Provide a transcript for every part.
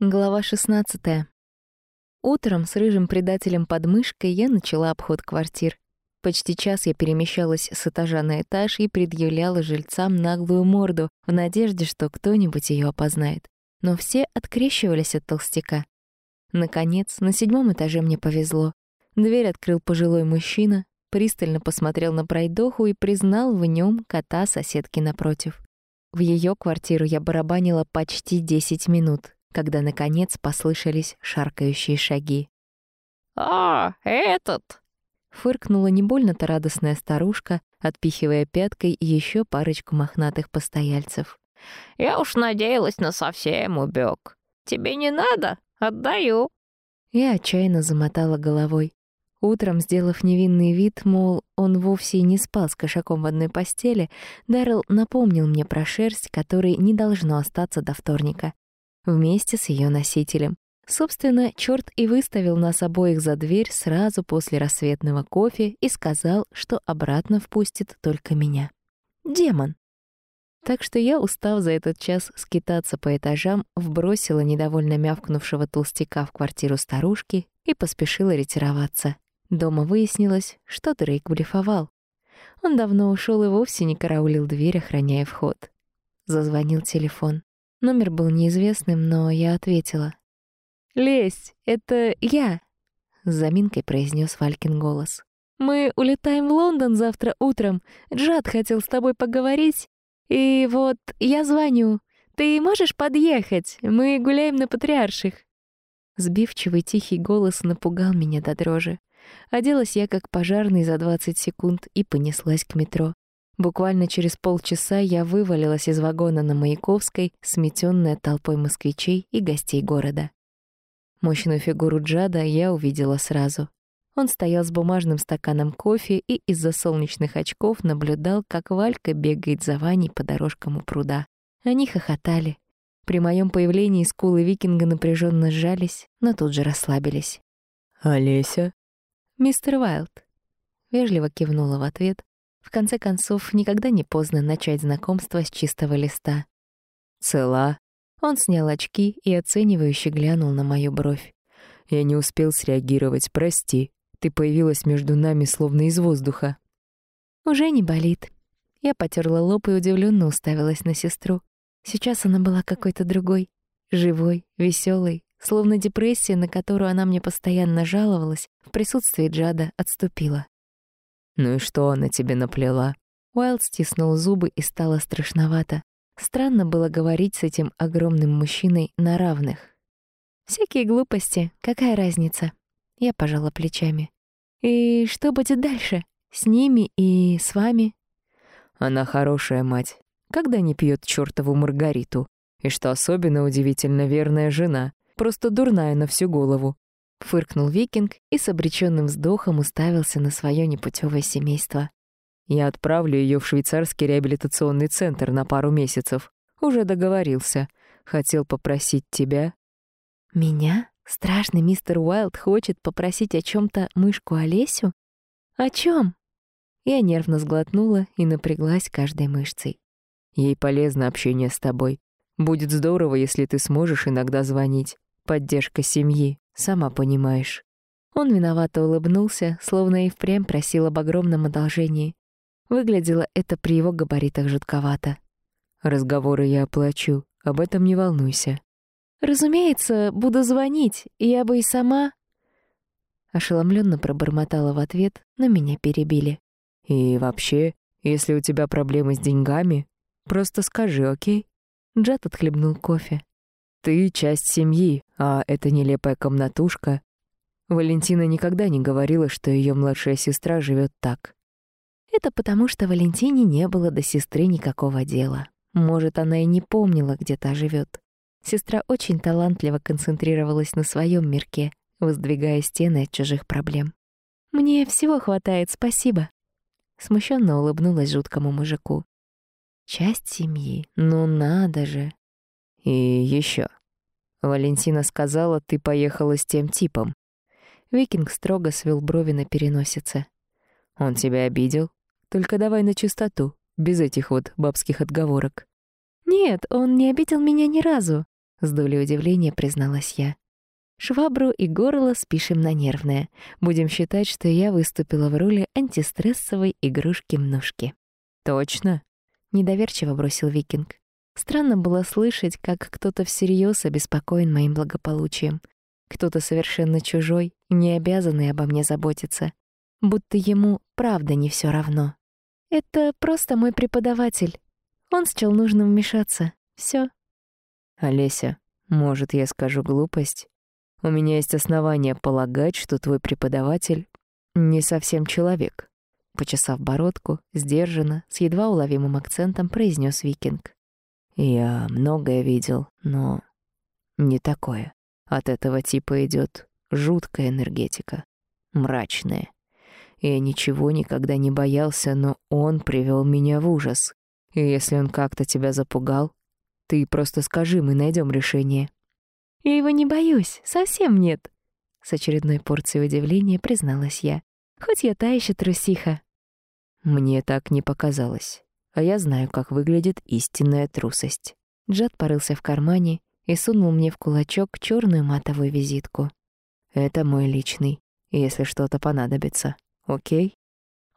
Глава 16. Утром с рыжим предателем под мышкой я начала обход квартир. Почти час я перемещалась с этажа на этаж и предъявляла жильцам наглую морду в надежде, что кто-нибудь ее опознает. Но все открещивались от толстяка. Наконец, на седьмом этаже мне повезло. Дверь открыл пожилой мужчина, пристально посмотрел на пройдоху и признал в нем кота соседки напротив. В ее квартиру я барабанила почти 10 минут, когда, наконец, послышались шаркающие шаги. «А, этот!» — фыркнула не больно-то радостная старушка, отпихивая пяткой еще парочку мохнатых постояльцев. «Я уж надеялась на совсем убег. Тебе не надо? Отдаю». Я отчаянно замотала головой. Утром, сделав невинный вид, мол, он вовсе не спал с кошаком в одной постели, Даррелл напомнил мне про шерсть, которой не должно остаться до вторника вместе с ее носителем. Собственно, черт и выставил нас обоих за дверь сразу после рассветного кофе и сказал, что обратно впустит только меня. Демон. Так что я, устав за этот час скитаться по этажам, вбросила недовольно мявкнувшего толстяка в квартиру старушки и поспешила ретироваться. Дома выяснилось, что Дрейк блефовал. Он давно ушел и вовсе не караулил дверь, охраняя вход. Зазвонил телефон. Номер был неизвестным, но я ответила. «Лесь, это я!» — с заминкой произнес Валькин голос. «Мы улетаем в Лондон завтра утром. Джад хотел с тобой поговорить. И вот я звоню. Ты можешь подъехать? Мы гуляем на Патриарших». Сбивчивый тихий голос напугал меня до дрожи. Оделась я как пожарный за 20 секунд и понеслась к метро. Буквально через полчаса я вывалилась из вагона на Маяковской, сметённая толпой москвичей и гостей города. Мощную фигуру Джада я увидела сразу. Он стоял с бумажным стаканом кофе и из-за солнечных очков наблюдал, как Валька бегает за Ваней по дорожкам у пруда. Они хохотали. При моем появлении скулы викинга напряженно сжались, но тут же расслабились. «Олеся?» «Мистер Вайлд». Вежливо кивнула в ответ, в конце концов, никогда не поздно начать знакомство с чистого листа. «Цела?» Он снял очки и оценивающе глянул на мою бровь. «Я не успел среагировать, прости. Ты появилась между нами словно из воздуха». «Уже не болит». Я потерла лоб и удивленно уставилась на сестру. Сейчас она была какой-то другой, живой, веселой, словно депрессия, на которую она мне постоянно жаловалась, в присутствии Джада отступила. «Ну и что она тебе наплела?» Уайлд стиснул зубы и стало страшновато. Странно было говорить с этим огромным мужчиной на равных. «Всякие глупости, какая разница?» Я пожала плечами. «И что будет дальше? С ними и с вами?» «Она хорошая мать. Когда не пьет чёртову Маргариту. И что особенно удивительно, верная жена. Просто дурная на всю голову. Фыркнул викинг и с обреченным вздохом уставился на свое непутевое семейство. «Я отправлю ее в швейцарский реабилитационный центр на пару месяцев. Уже договорился. Хотел попросить тебя». «Меня? Страшный мистер Уайлд хочет попросить о чем то мышку Олесю? О чем? Я нервно сглотнула и напряглась каждой мышцей. «Ей полезно общение с тобой. Будет здорово, если ты сможешь иногда звонить. Поддержка семьи. Сама понимаешь». Он виновато улыбнулся, словно и впрямь просил об огромном одолжении. Выглядело это при его габаритах жутковато. «Разговоры я оплачу, об этом не волнуйся». «Разумеется, буду звонить, я бы и сама...» Ошеломленно пробормотала в ответ, но меня перебили. «И вообще, если у тебя проблемы с деньгами, просто скажи, окей?» Джад отхлебнул кофе. Ты часть семьи, а эта нелепая комнатушка. Валентина никогда не говорила, что ее младшая сестра живет так. Это потому, что Валентине не было до сестры никакого дела. Может, она и не помнила, где та живет. Сестра очень талантливо концентрировалась на своем мирке, воздвигая стены от чужих проблем. «Мне всего хватает, спасибо», — смущенно улыбнулась жуткому мужику. «Часть семьи, ну надо же!» И еще. Валентина сказала, ты поехала с тем типом. Викинг строго свел брови на переносице. Он тебя обидел? Только давай на чистоту, без этих вот бабских отговорок. Нет, он не обидел меня ни разу. — с долей удивления призналась я. Швабру и горло спишем на нервное. Будем считать, что я выступила в роли антистрессовой игрушки-мнушки. «Точно?» — недоверчиво бросил Викинг. Странно было слышать, как кто-то всерьез обеспокоен моим благополучием. Кто-то совершенно чужой, не обязанный обо мне заботиться. Будто ему правда не все равно. Это просто мой преподаватель. Он счел нужным вмешаться. Все. «Олеся, может, я скажу глупость? У меня есть основания полагать, что твой преподаватель не совсем человек. Почесав бородку, сдержанно, с едва уловимым акцентом произнес Викинг. Я многое видел, но не такое. От этого типа идет жуткая энергетика, мрачная. Я ничего никогда не боялся, но он привел меня в ужас. И если он как-то тебя запугал, ты просто скажи, мы найдем решение. Я его не боюсь, совсем нет. С очередной порцией удивления призналась я. Хоть я та еще трусиха. Мне так не показалось. А я знаю, как выглядит истинная трусость. Джад порылся в кармане и сунул мне в кулачок черную матовую визитку. Это мой личный, если что-то понадобится. Окей?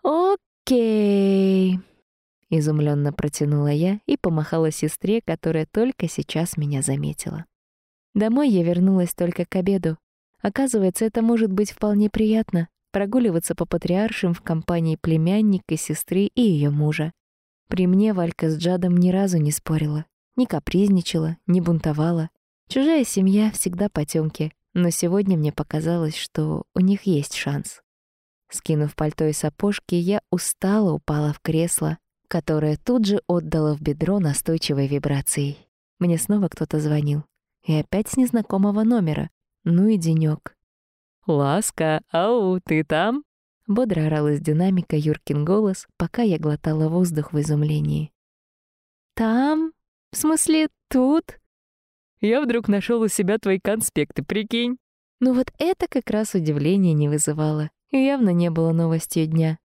Окей. Изумленно протянула я и помахала сестре, которая только сейчас меня заметила. Домой я вернулась только к обеду. Оказывается, это может быть вполне приятно — прогуливаться по патриаршим в компании племянника, сестры и ее мужа. При мне Валька с Джадом ни разу не спорила, не капризничала, не бунтовала. Чужая семья всегда потемки, но сегодня мне показалось, что у них есть шанс. Скинув пальто и сапожки, я устало упала в кресло, которое тут же отдало в бедро настойчивой вибрацией. Мне снова кто-то звонил. И опять с незнакомого номера. Ну и денёк. «Ласка, ау, ты там?» Бодро орал из динамика Юркин голос, пока я глотала воздух в изумлении. «Там? В смысле, тут?» «Я вдруг нашел у себя твои конспекты, прикинь?» Ну вот это как раз удивление не вызывало. Явно не было новостью дня.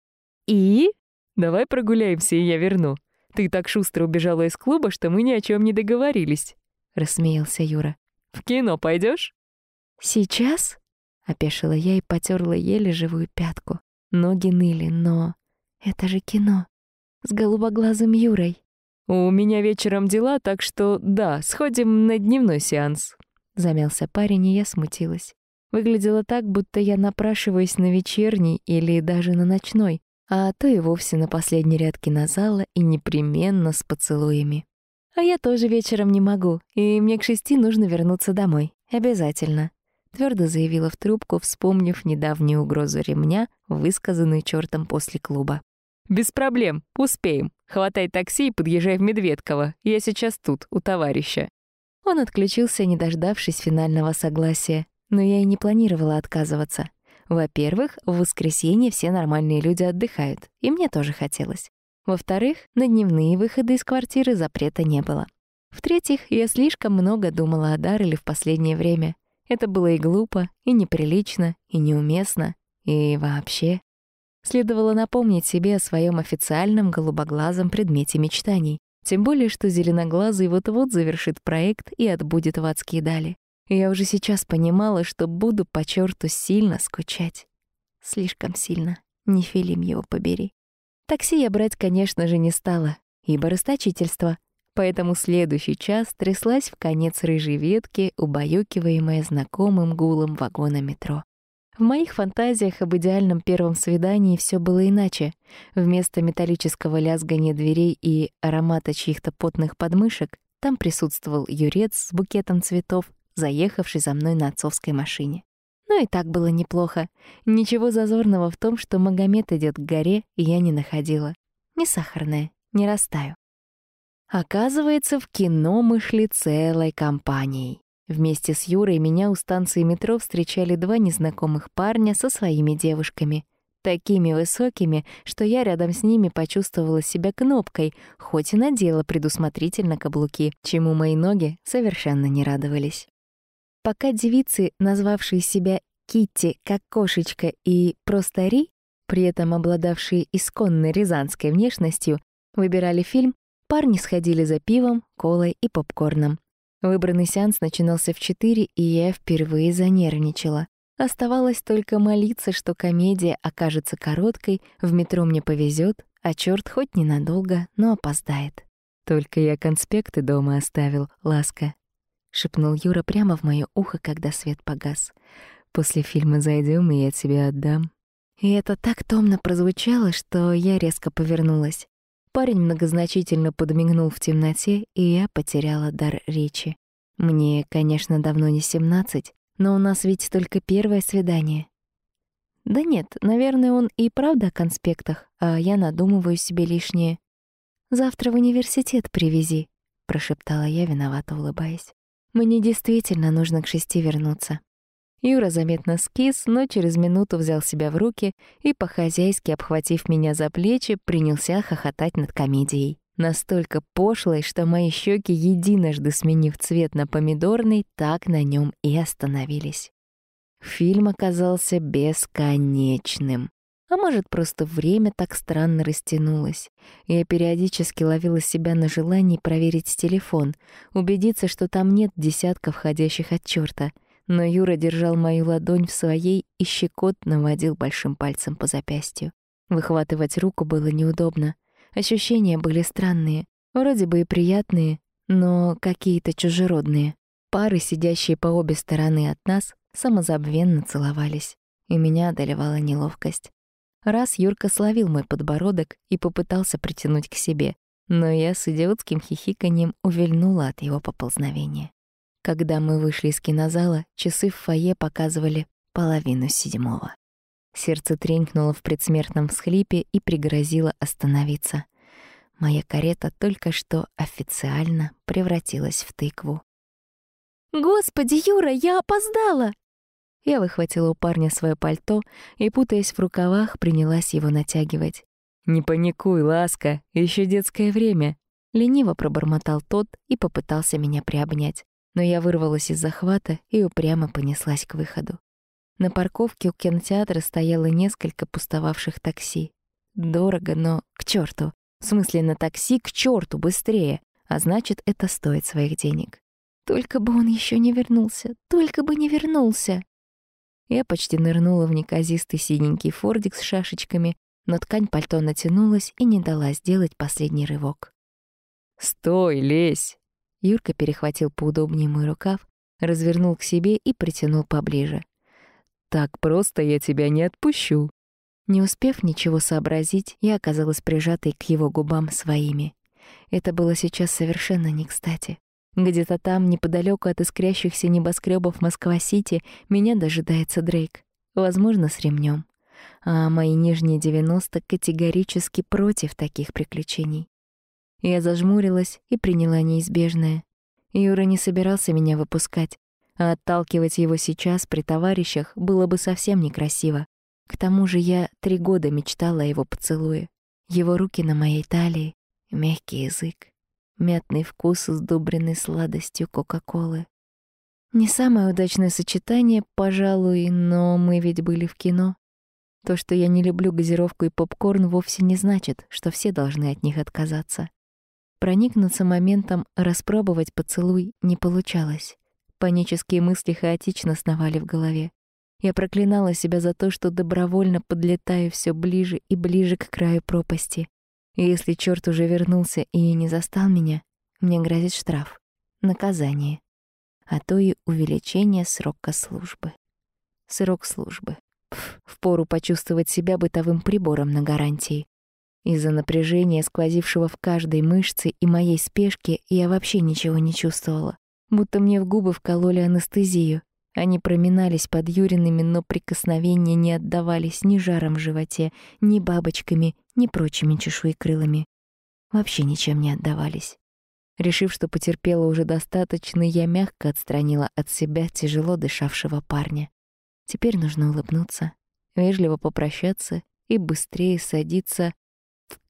«И?» «Давай прогуляемся, и я верну. Ты так шустро убежала из клуба, что мы ни о чем не договорились». — рассмеялся Юра. «В кино пойдешь? «Сейчас?» — опешила я и потерла еле живую пятку. Ноги ныли, но... Это же кино. С голубоглазым Юрой. «У меня вечером дела, так что да, сходим на дневной сеанс». Замялся парень, и я смутилась. Выглядело так, будто я напрашиваюсь на вечерний или даже на ночной, а то и вовсе на последний ряд кинозала и непременно с поцелуями. А я тоже вечером не могу, и мне к шести нужно вернуться домой. Обязательно. Твердо заявила в трубку, вспомнив недавнюю угрозу ремня, высказанную чертом после клуба. «Без проблем, успеем. Хватай такси и подъезжай в Медведково. Я сейчас тут, у товарища». Он отключился, не дождавшись финального согласия. Но я и не планировала отказываться. Во-первых, в воскресенье все нормальные люди отдыхают, и мне тоже хотелось. Во-вторых, на дневные выходы из квартиры запрета не было. В-третьих, я слишком много думала о Дарреле в последнее время. Это было и глупо, и неприлично, и неуместно, и вообще. Следовало напомнить себе о своем официальном голубоглазом предмете мечтаний. Тем более, что зеленоглазый вот-вот завершит проект и отбудет в адские дали. И я уже сейчас понимала, что буду по черту сильно скучать. Слишком сильно. Не филим его побери. Такси я брать, конечно же, не стала, ибо расточительство. Поэтому следующий час тряслась в конец рыжей ветки, убаюкиваемая знакомым гулом вагона метро. В моих фантазиях об идеальном первом свидании все было иначе. Вместо металлического лязгания дверей и аромата чьих-то потных подмышек там присутствовал юрец с букетом цветов, заехавший за мной на отцовской машине. Но и так было неплохо. Ничего зазорного в том, что Магомед идет к горе, я не находила. Не сахарная, не растаю. Оказывается, в кино мы шли целой компанией. Вместе с Юрой меня у станции метро встречали два незнакомых парня со своими девушками. Такими высокими, что я рядом с ними почувствовала себя кнопкой, хоть и надела предусмотрительно каблуки, чему мои ноги совершенно не радовались. Пока девицы, назвавшие себя Китти как кошечка и просто Ри, при этом обладавшие исконной рязанской внешностью, выбирали фильм, парни сходили за пивом, колой и попкорном. Выбранный сеанс начинался в четыре, и я впервые занервничала. Оставалось только молиться, что комедия окажется короткой, в метро мне повезет, а черт хоть ненадолго, но опоздает. «Только я конспекты дома оставил, ласка», — шепнул Юра прямо в моё ухо, когда свет погас. «После фильма зайдем, и я тебе отдам». И это так томно прозвучало, что я резко повернулась. Парень многозначительно подмигнул в темноте, и я потеряла дар речи. Мне, конечно, давно не семнадцать, но у нас ведь только первое свидание. Да нет, наверное, он и правда о конспектах, а я надумываю себе лишнее. «Завтра в университет привези», — прошептала я, виновато улыбаясь. «Мне действительно нужно к шести вернуться». Юра заметно скис, но через минуту взял себя в руки и, по-хозяйски обхватив меня за плечи, принялся хохотать над комедией. Настолько пошлой, что мои щеки, единожды сменив цвет на помидорный, так на нем и остановились. Фильм оказался бесконечным. А может, просто время так странно растянулось. Я периодически ловила себя на желании проверить телефон, убедиться, что там нет десятков входящих от чёрта. Но Юра держал мою ладонь в своей и щекотно водил большим пальцем по запястью. Выхватывать руку было неудобно. Ощущения были странные, вроде бы и приятные, но какие-то чужеродные. Пары, сидящие по обе стороны от нас, самозабвенно целовались, и меня одолевала неловкость. Раз Юрка словил мой подбородок и попытался притянуть к себе, но я с идиотским хихиканьем увильнула от его поползновения. Когда мы вышли из кинозала, часы в фойе показывали половину седьмого. Сердце тренькнуло в предсмертном всхлипе и пригрозило остановиться. Моя карета только что официально превратилась в тыкву. «Господи, Юра, я опоздала!» Я выхватила у парня свое пальто и, путаясь в рукавах, принялась его натягивать. «Не паникуй, ласка, еще детское время!» Лениво пробормотал тот и попытался меня приобнять. Но я вырвалась из захвата и упрямо понеслась к выходу. На парковке у кинотеатра стояло несколько пустовавших такси. Дорого, но к черту. В смысле, на такси к черту быстрее. А значит, это стоит своих денег. Только бы он еще не вернулся, только бы не вернулся. Я почти нырнула в неказистый синенький фордик с шашечками, но ткань пальто натянулась и не дала сделать последний рывок. «Стой, лезь!» Юрка перехватил поудобнее мой рукав, развернул к себе и притянул поближе. «Так просто я тебя не отпущу». Не успев ничего сообразить, я оказалась прижатой к его губам своими. Это было сейчас совершенно не кстати. Где-то там, неподалеку от искрящихся небоскребов Москва-Сити, меня дожидается Дрейк. Возможно, с ремнем. А мои нижние девяносто категорически против таких приключений. Я зажмурилась и приняла неизбежное. Юра не собирался меня выпускать, а отталкивать его сейчас при товарищах было бы совсем некрасиво. К тому же я три года мечтала о его поцелуе. Его руки на моей талии, мягкий язык мятный вкус, сдобренный сладостью Кока-Колы. Не самое удачное сочетание, пожалуй, но мы ведь были в кино. То, что я не люблю газировку и попкорн, вовсе не значит, что все должны от них отказаться. Проникнуться моментом распробовать поцелуй не получалось. Панические мысли хаотично сновали в голове. Я проклинала себя за то, что добровольно подлетаю все ближе и ближе к краю пропасти. И если черт уже вернулся и не застал меня, мне грозит штраф, наказание, а то и увеличение срока службы. Срок службы. Пф, впору почувствовать себя бытовым прибором на гарантии. Из-за напряжения, сквозившего в каждой мышце и моей спешки, я вообще ничего не чувствовала. Будто мне в губы вкололи анестезию. Они проминались под Юриными, но прикосновения не отдавались ни жаром в животе, ни бабочками, ни прочими чешуекрылами. Вообще ничем не отдавались. Решив, что потерпела уже достаточно, я мягко отстранила от себя тяжело дышавшего парня. Теперь нужно улыбнуться, вежливо попрощаться и быстрее садиться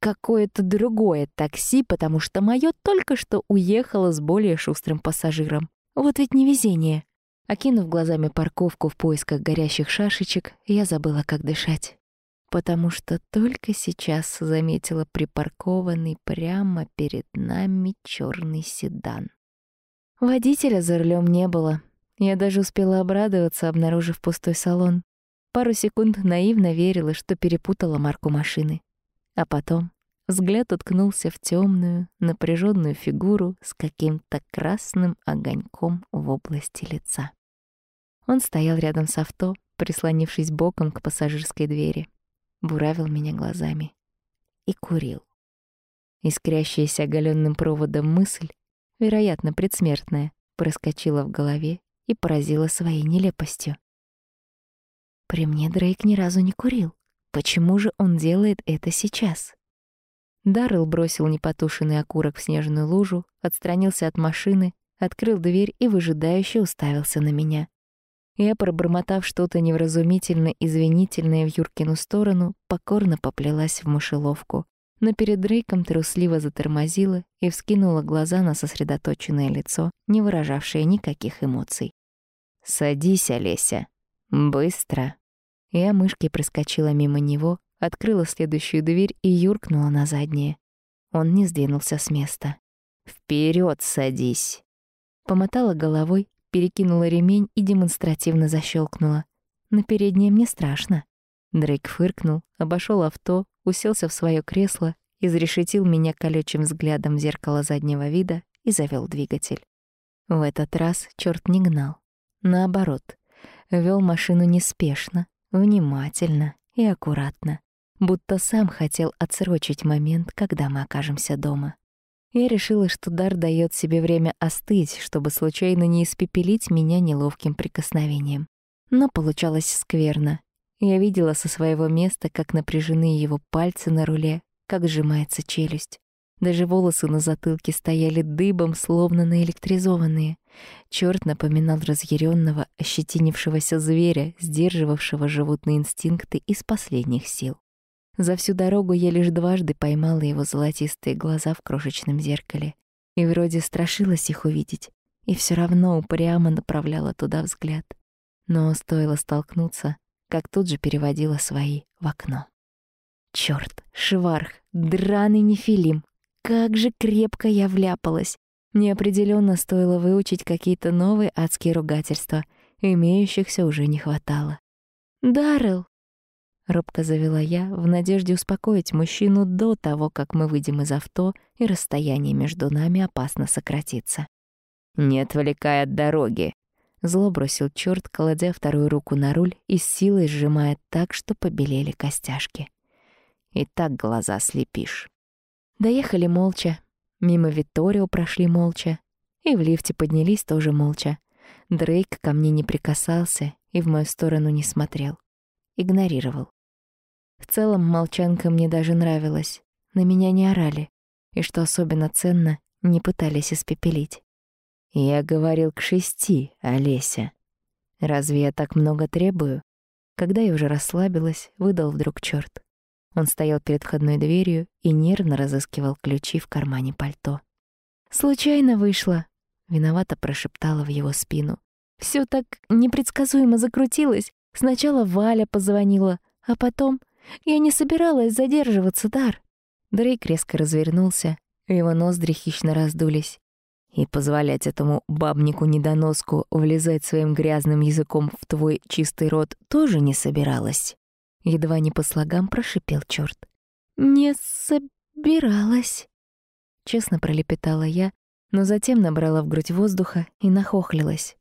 какое-то другое такси, потому что моё только что уехало с более шустрым пассажиром. Вот ведь невезение. Окинув глазами парковку в поисках горящих шашечек, я забыла, как дышать потому что только сейчас заметила припаркованный прямо перед нами черный седан. Водителя за рулем не было. Я даже успела обрадоваться, обнаружив пустой салон. Пару секунд наивно верила, что перепутала марку машины. А потом взгляд уткнулся в темную, напряженную фигуру с каким-то красным огоньком в области лица. Он стоял рядом с авто, прислонившись боком к пассажирской двери, буравил меня глазами и курил. Искрящаяся оголенным проводом мысль, вероятно, предсмертная, проскочила в голове и поразила своей нелепостью. При мне Дрейк ни разу не курил. Почему же он делает это сейчас? Даррелл бросил непотушенный окурок в снежную лужу, отстранился от машины, открыл дверь и выжидающе уставился на меня. Я, пробормотав что-то невразумительно извинительное в Юркину сторону, покорно поплелась в мышеловку, но перед Дрейком трусливо затормозила и вскинула глаза на сосредоточенное лицо, не выражавшее никаких эмоций. «Садись, Олеся. Быстро». Я мышкой проскочила мимо него, открыла следующую дверь и юркнула на заднее. Он не сдвинулся с места. Вперед садись!» Помотала головой перекинула ремень и демонстративно защелкнула. На переднее мне страшно. Дрейк фыркнул, обошел авто, уселся в свое кресло, изрешетил меня колючим взглядом в зеркало заднего вида и завел двигатель. В этот раз черт не гнал. Наоборот, вел машину неспешно, внимательно и аккуратно, будто сам хотел отсрочить момент, когда мы окажемся дома. Я решила, что дар дает себе время остыть, чтобы случайно не испепелить меня неловким прикосновением. Но получалось скверно. Я видела со своего места, как напряжены его пальцы на руле, как сжимается челюсть. Даже волосы на затылке стояли дыбом, словно наэлектризованные. Черт напоминал разъяренного, ощетинившегося зверя, сдерживавшего животные инстинкты из последних сил. За всю дорогу я лишь дважды поймала его золотистые глаза в крошечном зеркале. И вроде страшилась их увидеть, и все равно упрямо направляла туда взгляд. Но стоило столкнуться, как тут же переводила свои в окно. Чёрт, шварх, драный нефилим, как же крепко я вляпалась. Мне определенно стоило выучить какие-то новые адские ругательства, имеющихся уже не хватало. «Даррелл!» Робко завела я, в надежде успокоить мужчину до того, как мы выйдем из авто, и расстояние между нами опасно сократится. «Не отвлекай от дороги!» Зло бросил чёрт, кладя вторую руку на руль и с силой сжимая так, что побелели костяшки. «И так глаза слепишь». Доехали молча, мимо Виторио прошли молча, и в лифте поднялись тоже молча. Дрейк ко мне не прикасался и в мою сторону не смотрел. Игнорировал. В целом, молчанка мне даже нравилась. На меня не орали. И что особенно ценно, не пытались испепелить. «Я говорил к шести, Олеся. Разве я так много требую?» Когда я уже расслабилась, выдал вдруг чёрт. Он стоял перед входной дверью и нервно разыскивал ключи в кармане пальто. «Случайно вышло», — виновато прошептала в его спину. Всё так непредсказуемо закрутилось. Сначала Валя позвонила, а потом я не собиралась задерживаться, Дар. Дрейк резко развернулся, его ноздри хищно раздулись. И позволять этому бабнику-недоноску влезать своим грязным языком в твой чистый рот тоже не собиралась. Едва не по слогам прошипел чёрт. «Не собиралась», — честно пролепетала я, но затем набрала в грудь воздуха и нахохлилась.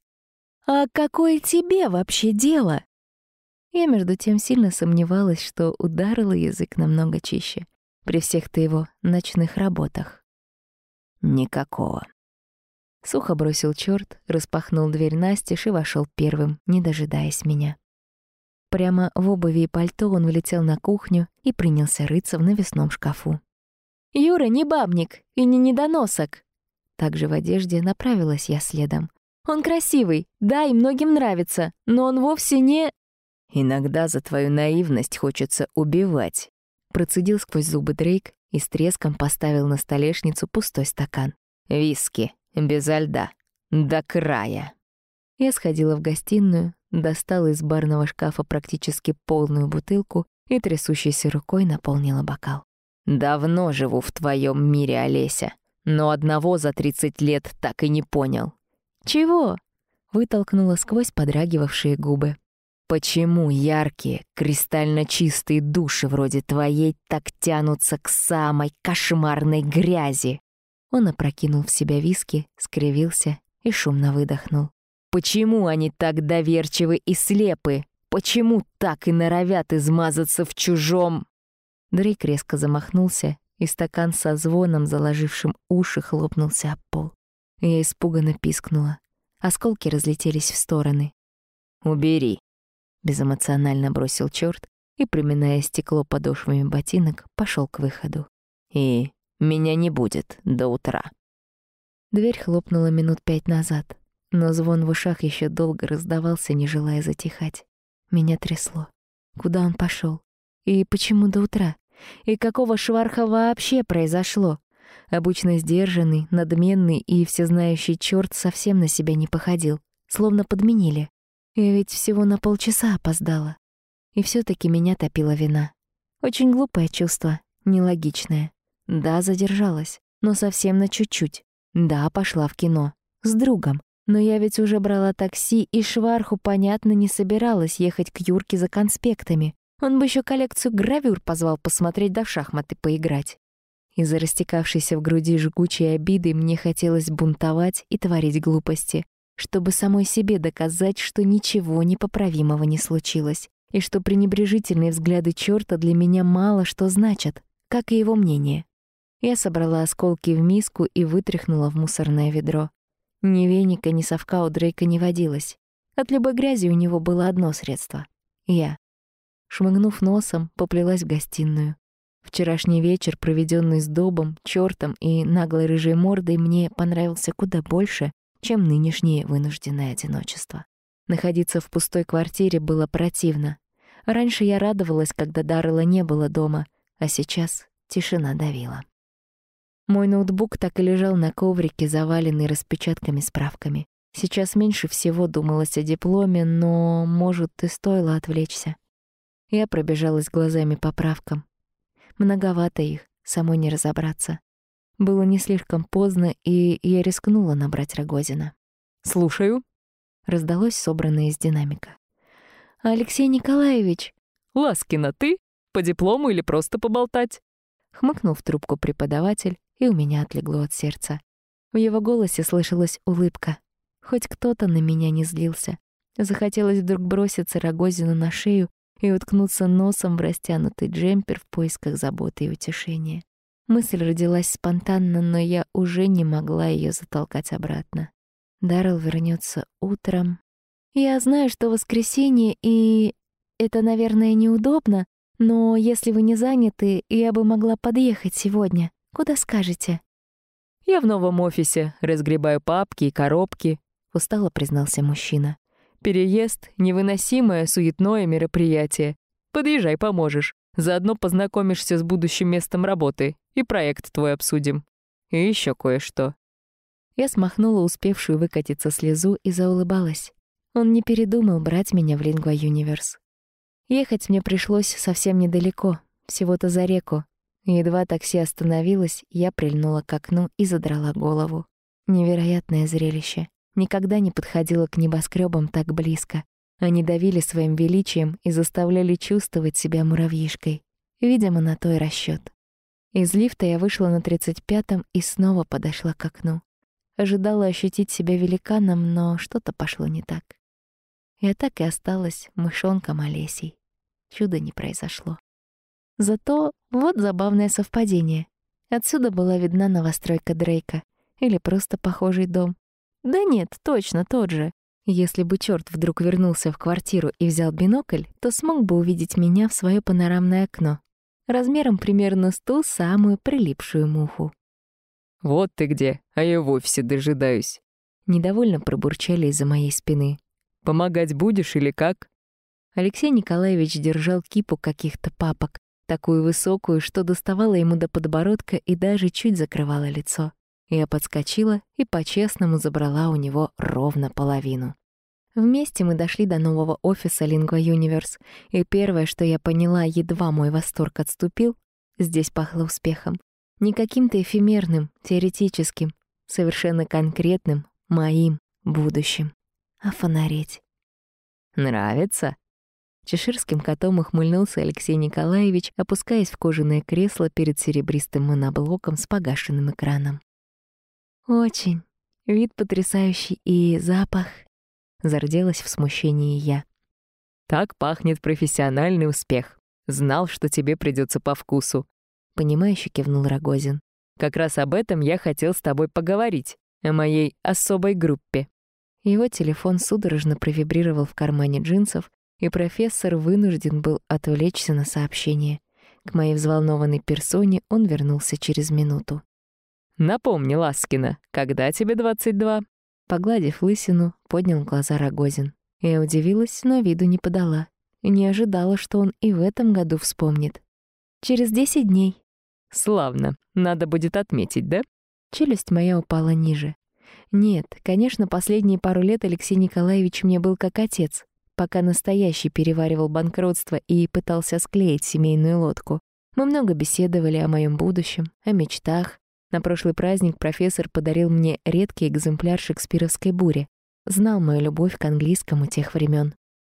«А какое тебе вообще дело?» Я, между тем, сильно сомневалась, что ударила язык намного чище при всех-то его ночных работах. Никакого. Сухо бросил чёрт, распахнул дверь настежь и вошёл первым, не дожидаясь меня. Прямо в обуви и пальто он влетел на кухню и принялся рыться в навесном шкафу. «Юра не бабник и не недоносок!» Также в одежде направилась я следом. «Он красивый, да, и многим нравится, но он вовсе не...» Иногда за твою наивность хочется убивать. Процедил сквозь зубы Дрейк и с треском поставил на столешницу пустой стакан. Виски, без льда, до края. Я сходила в гостиную, достала из барного шкафа практически полную бутылку и трясущейся рукой наполнила бокал. «Давно живу в твоем мире, Олеся, но одного за 30 лет так и не понял. «Чего?» — вытолкнула сквозь подрагивавшие губы. «Почему яркие, кристально чистые души вроде твоей так тянутся к самой кошмарной грязи?» Он опрокинул в себя виски, скривился и шумно выдохнул. «Почему они так доверчивы и слепы? Почему так и норовят измазаться в чужом...» Дрейк резко замахнулся, и стакан со звоном, заложившим уши, хлопнулся об пол. Я испуганно пискнула. Осколки разлетелись в стороны. «Убери», — безэмоционально бросил чёрт и, приминая стекло подошвами ботинок, пошёл к выходу. «И меня не будет до утра». Дверь хлопнула минут пять назад, но звон в ушах ещё долго раздавался, не желая затихать. Меня трясло. Куда он пошёл? И почему до утра? И какого шварха вообще произошло? Обычно сдержанный, надменный и всезнающий чёрт совсем на себя не походил, словно подменили. Я ведь всего на полчаса опоздала. И всё таки меня топила вина. Очень глупое чувство, нелогичное. Да, задержалась, но совсем на чуть-чуть. Да, пошла в кино. С другом. Но я ведь уже брала такси, и Шварху, понятно, не собиралась ехать к Юрке за конспектами. Он бы ещё коллекцию гравюр позвал посмотреть да в шахматы поиграть. Из-за растекавшейся в груди жгучей обиды мне хотелось бунтовать и творить глупости, чтобы самой себе доказать, что ничего непоправимого не случилось, и что пренебрежительные взгляды чёрта для меня мало что значат, как и его мнение. Я собрала осколки в миску и вытряхнула в мусорное ведро. Ни веника, ни совка у Дрейка не водилось. От любой грязи у него было одно средство — я. Шмыгнув носом, поплелась в гостиную. Вчерашний вечер, проведенный с Добом, чёртом и наглой рыжей мордой, мне понравился куда больше, чем нынешнее вынужденное одиночество. Находиться в пустой квартире было противно. Раньше я радовалась, когда Даррелла не было дома, а сейчас тишина давила. Мой ноутбук так и лежал на коврике, заваленный распечатками-справками. Сейчас меньше всего думалось о дипломе, но, может, и стоило отвлечься. Я пробежалась глазами по правкам. Многовато их, самой не разобраться. Было не слишком поздно, и я рискнула набрать Рогозина. «Слушаю», — раздалось собранное из динамика. «Алексей Николаевич!» «Ласкина, ты? По диплому или просто поболтать?» Хмыкнул в трубку преподаватель, и у меня отлегло от сердца. В его голосе слышалась улыбка. Хоть кто-то на меня не злился. Захотелось вдруг броситься Рогозину на шею и уткнуться носом в растянутый джемпер в поисках заботы и утешения. Мысль родилась спонтанно, но я уже не могла ее затолкать обратно. Даррелл вернется утром. Я знаю, что воскресенье, и это, наверное, неудобно, но если вы не заняты, я бы могла подъехать сегодня. Куда скажете? Я в новом офисе, разгребаю папки и коробки, устало признался мужчина. Переезд — невыносимое суетное мероприятие. Подъезжай, поможешь. Заодно познакомишься с будущим местом работы и проект твой обсудим. И еще кое-что». Я смахнула успевшую выкатиться слезу и заулыбалась. Он не передумал брать меня в Lingua Universe. Ехать мне пришлось совсем недалеко, всего-то за реку. Едва такси остановилось, я прильнула к окну и задрала голову. Невероятное зрелище никогда не подходила к небоскребам так близко. Они давили своим величием и заставляли чувствовать себя муравьишкой. Видимо, на то и расчёт. Из лифта я вышла на 35-м и снова подошла к окну. Ожидала ощутить себя великаном, но что-то пошло не так. Я так и осталась мышонком Олесей. Чудо не произошло. Зато вот забавное совпадение. Отсюда была видна новостройка Дрейка. Или просто похожий дом. Да нет, точно тот же. Если бы черт вдруг вернулся в квартиру и взял бинокль, то смог бы увидеть меня в свое панорамное окно. Размером примерно с ту самую прилипшую муху. «Вот ты где, а я в офисе дожидаюсь». Недовольно пробурчали из-за моей спины. «Помогать будешь или как?» Алексей Николаевич держал кипу каких-то папок, такую высокую, что доставала ему до подбородка и даже чуть закрывала лицо. Я подскочила и по-честному забрала у него ровно половину. Вместе мы дошли до нового офиса Lingua Universe, и первое, что я поняла, едва мой восторг отступил, здесь пахло успехом. Не каким-то эфемерным, теоретическим, совершенно конкретным, моим будущим. А фонареть. Нравится? Чеширским котом ухмыльнулся Алексей Николаевич, опускаясь в кожаное кресло перед серебристым моноблоком с погашенным экраном. «Очень. Вид потрясающий и запах...» Зарделась в смущении я. «Так пахнет профессиональный успех. Знал, что тебе придется по вкусу». Понимающе кивнул Рогозин. «Как раз об этом я хотел с тобой поговорить, о моей особой группе». Его телефон судорожно провибрировал в кармане джинсов, и профессор вынужден был отвлечься на сообщение. К моей взволнованной персоне он вернулся через минуту. «Напомни, Ласкина, когда тебе 22?» Погладив лысину, поднял глаза Рогозин. Я удивилась, но виду не подала. Не ожидала, что он и в этом году вспомнит. «Через десять дней». «Славно. Надо будет отметить, да?» Челюсть моя упала ниже. Нет, конечно, последние пару лет Алексей Николаевич мне был как отец, пока настоящий переваривал банкротство и пытался склеить семейную лодку. Мы много беседовали о моем будущем, о мечтах. На прошлый праздник профессор подарил мне редкий экземпляр шекспировской бури. Знал мою любовь к английскому тех времен.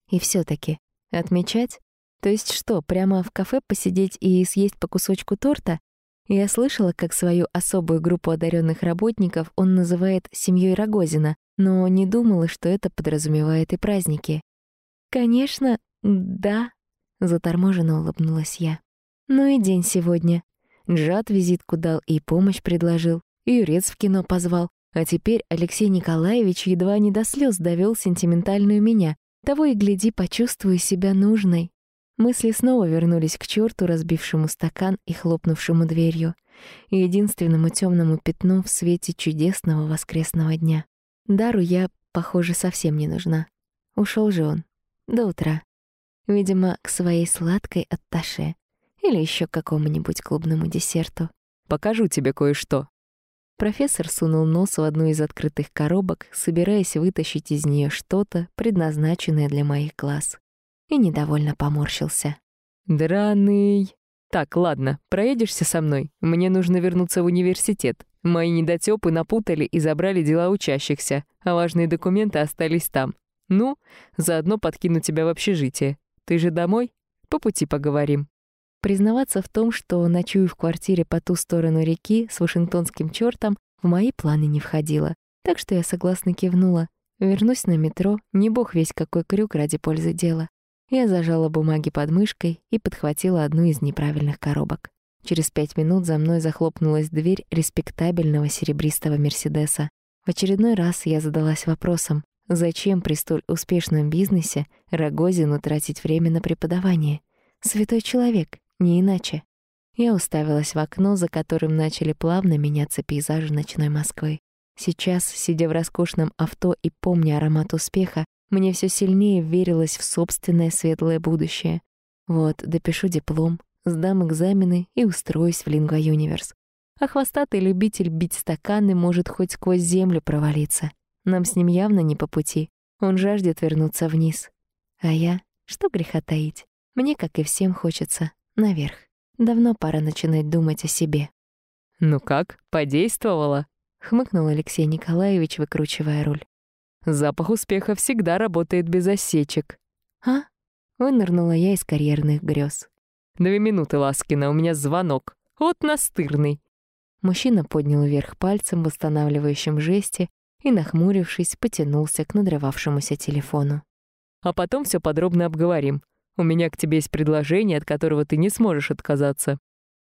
И все таки отмечать? То есть что, прямо в кафе посидеть и съесть по кусочку торта? Я слышала, как свою особую группу одаренных работников он называет «семьей Рогозина», но не думала, что это подразумевает и праздники. «Конечно, да», — заторможенно улыбнулась я. «Ну и день сегодня. Джад визитку дал и помощь предложил, и Юрец в кино позвал. А теперь Алексей Николаевич едва не до слез довел сентиментальную меня. Того и гляди, почувствую себя нужной. Мысли снова вернулись к черту, разбившему стакан и хлопнувшему дверью, единственному темному пятну в свете чудесного воскресного дня. Дару я, похоже, совсем не нужна. Ушел же он. До утра. Видимо, к своей сладкой атташе. Или еще к какому-нибудь клубному десерту. «Покажу тебе кое-что». Профессор сунул нос в одну из открытых коробок, собираясь вытащить из нее что-то, предназначенное для моих глаз. И недовольно поморщился. «Драный...» «Так, ладно, проедешься со мной? Мне нужно вернуться в университет. Мои недотёпы напутали и забрали дела учащихся, а важные документы остались там. Ну, заодно подкину тебя в общежитие. Ты же домой? По пути поговорим». Признаваться в том, что ночую в квартире по ту сторону реки с вашингтонским чёртом, в мои планы не входило. Так что я согласно кивнула. Вернусь на метро, не бог весь какой крюк ради пользы дела. Я зажала бумаги под мышкой и подхватила одну из неправильных коробок. Через пять минут за мной захлопнулась дверь респектабельного серебристого Мерседеса. В очередной раз я задалась вопросом, Зачем при столь успешном бизнесе Рогозину тратить время на преподавание? Святой человек, не иначе. Я уставилась в окно, за которым начали плавно меняться пейзажи ночной Москвы. Сейчас, сидя в роскошном авто и помня аромат успеха, мне все сильнее верилось в собственное светлое будущее. Вот, допишу диплом, сдам экзамены и устроюсь в Лингва Юниверс. А хвостатый любитель бить стаканы может хоть сквозь землю провалиться. Нам с ним явно не по пути. Он жаждет вернуться вниз. А я? Что греха таить? Мне, как и всем, хочется наверх. Давно пора начинать думать о себе. «Ну как, подействовало?» — хмыкнул Алексей Николаевич, выкручивая руль. «Запах успеха всегда работает без осечек». «А?» — вынырнула я из карьерных грез. «Две минуты, Ласкина, у меня звонок. Вот настырный». Мужчина поднял вверх пальцем в восстанавливающем жесте, и, нахмурившись, потянулся к надрывавшемуся телефону. «А потом все подробно обговорим. У меня к тебе есть предложение, от которого ты не сможешь отказаться».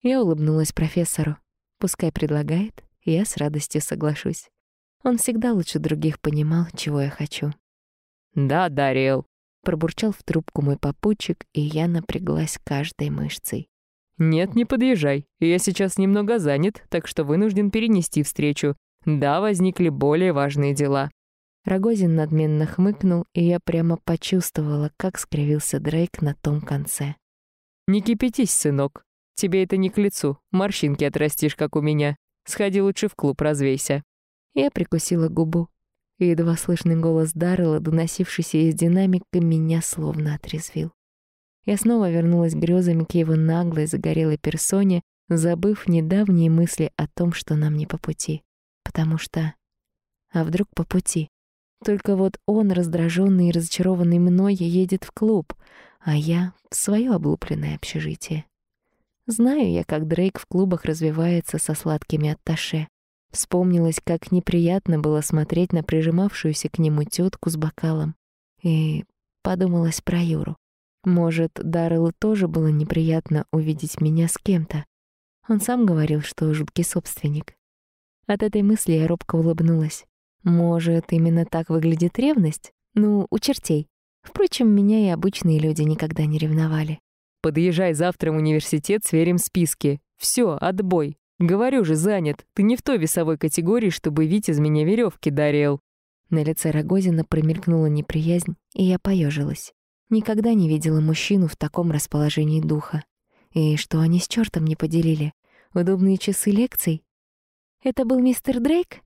Я улыбнулась профессору. Пускай предлагает, я с радостью соглашусь. Он всегда лучше других понимал, чего я хочу. «Да, Дариэл», — пробурчал в трубку мой попутчик, и я напряглась каждой мышцей. «Нет, не подъезжай. Я сейчас немного занят, так что вынужден перенести встречу. Да, возникли более важные дела. Рогозин надменно хмыкнул, и я прямо почувствовала, как скривился Дрейк на том конце. «Не кипятись, сынок. Тебе это не к лицу. Морщинки отрастишь, как у меня. Сходи лучше в клуб, развейся». Я прикусила губу. И едва слышный голос Даррелла, доносившийся из динамика, меня словно отрезвил. Я снова вернулась грезами к его наглой, загорелой персоне, забыв недавние мысли о том, что нам не по пути потому что... А вдруг по пути? Только вот он, раздраженный и разочарованный мной, едет в клуб, а я — в свое облупленное общежитие. Знаю я, как Дрейк в клубах развивается со сладкими атташе. Вспомнилось, как неприятно было смотреть на прижимавшуюся к нему тетку с бокалом. И подумалось про Юру. Может, Дарреллу тоже было неприятно увидеть меня с кем-то. Он сам говорил, что жуткий собственник. От этой мысли я робко улыбнулась. Может, именно так выглядит ревность? Ну, у чертей. Впрочем, меня и обычные люди никогда не ревновали. «Подъезжай завтра в университет, сверим списки. Все, отбой. Говорю же, занят. Ты не в той весовой категории, чтобы вить из меня веревки, Дариэл». На лице Рогозина промелькнула неприязнь, и я поежилась. Никогда не видела мужчину в таком расположении духа. И что они с чертом не поделили? Удобные часы лекций? Это был мистер Дрейк?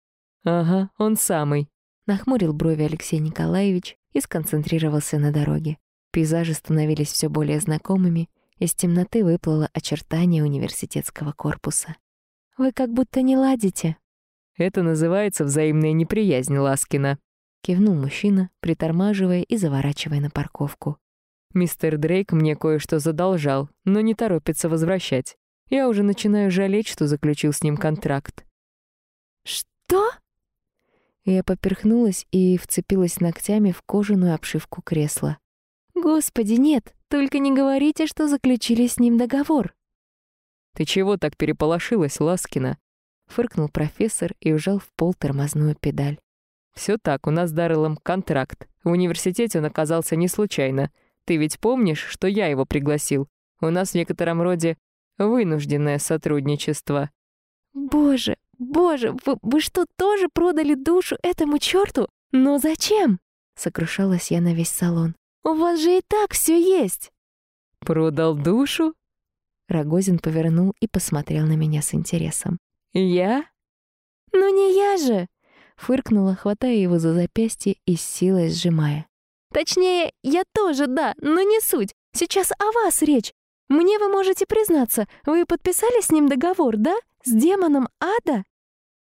Ага, он самый. Нахмурил брови Алексей Николаевич и сконцентрировался на дороге. Пейзажи становились все более знакомыми, из темноты выплыло очертание университетского корпуса. «Вы как будто не ладите». «Это называется взаимная неприязнь, Ласкина», — кивнул мужчина, притормаживая и заворачивая на парковку. «Мистер Дрейк мне кое-что задолжал, но не торопится возвращать. Я уже начинаю жалеть, что заключил с ним контракт». «Что?» Я поперхнулась и вцепилась ногтями в кожаную обшивку кресла. «Господи, нет! Только не говорите, что заключили с ним договор!» «Ты чего так переполошилась, Ласкина?» — фыркнул профессор и ужал в пол тормозную педаль. Все так, у нас с Дарреллом контракт. В университете он оказался не случайно. Ты ведь помнишь, что я его пригласил? У нас в некотором роде вынужденное сотрудничество». «Боже, боже, вы, вы что, тоже продали душу этому черту? Но зачем?» Сокрушалась я на весь салон. «У вас же и так все есть!» «Продал душу?» Рогозин повернул и посмотрел на меня с интересом. «Я?» «Ну не я же!» Фыркнула, хватая его за запястье и с силой сжимая. «Точнее, я тоже, да, но не суть. Сейчас о вас речь. Мне вы можете признаться, вы подписали с ним договор, да? С демоном ада?»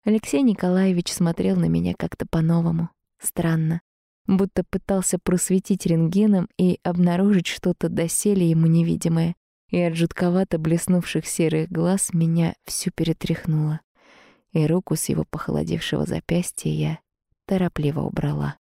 Алексей Николаевич смотрел на меня как-то по-новому. Странно. Будто пытался просветить рентгеном и обнаружить что-то доселе ему невидимое. И от жутковато блеснувших серых глаз меня всю перетряхнуло и руку с его похолодевшего запястья я торопливо убрала.